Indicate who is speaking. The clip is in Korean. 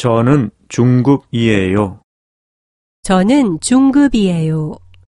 Speaker 1: 저는 중급이에요.
Speaker 2: 저는 중급이에요.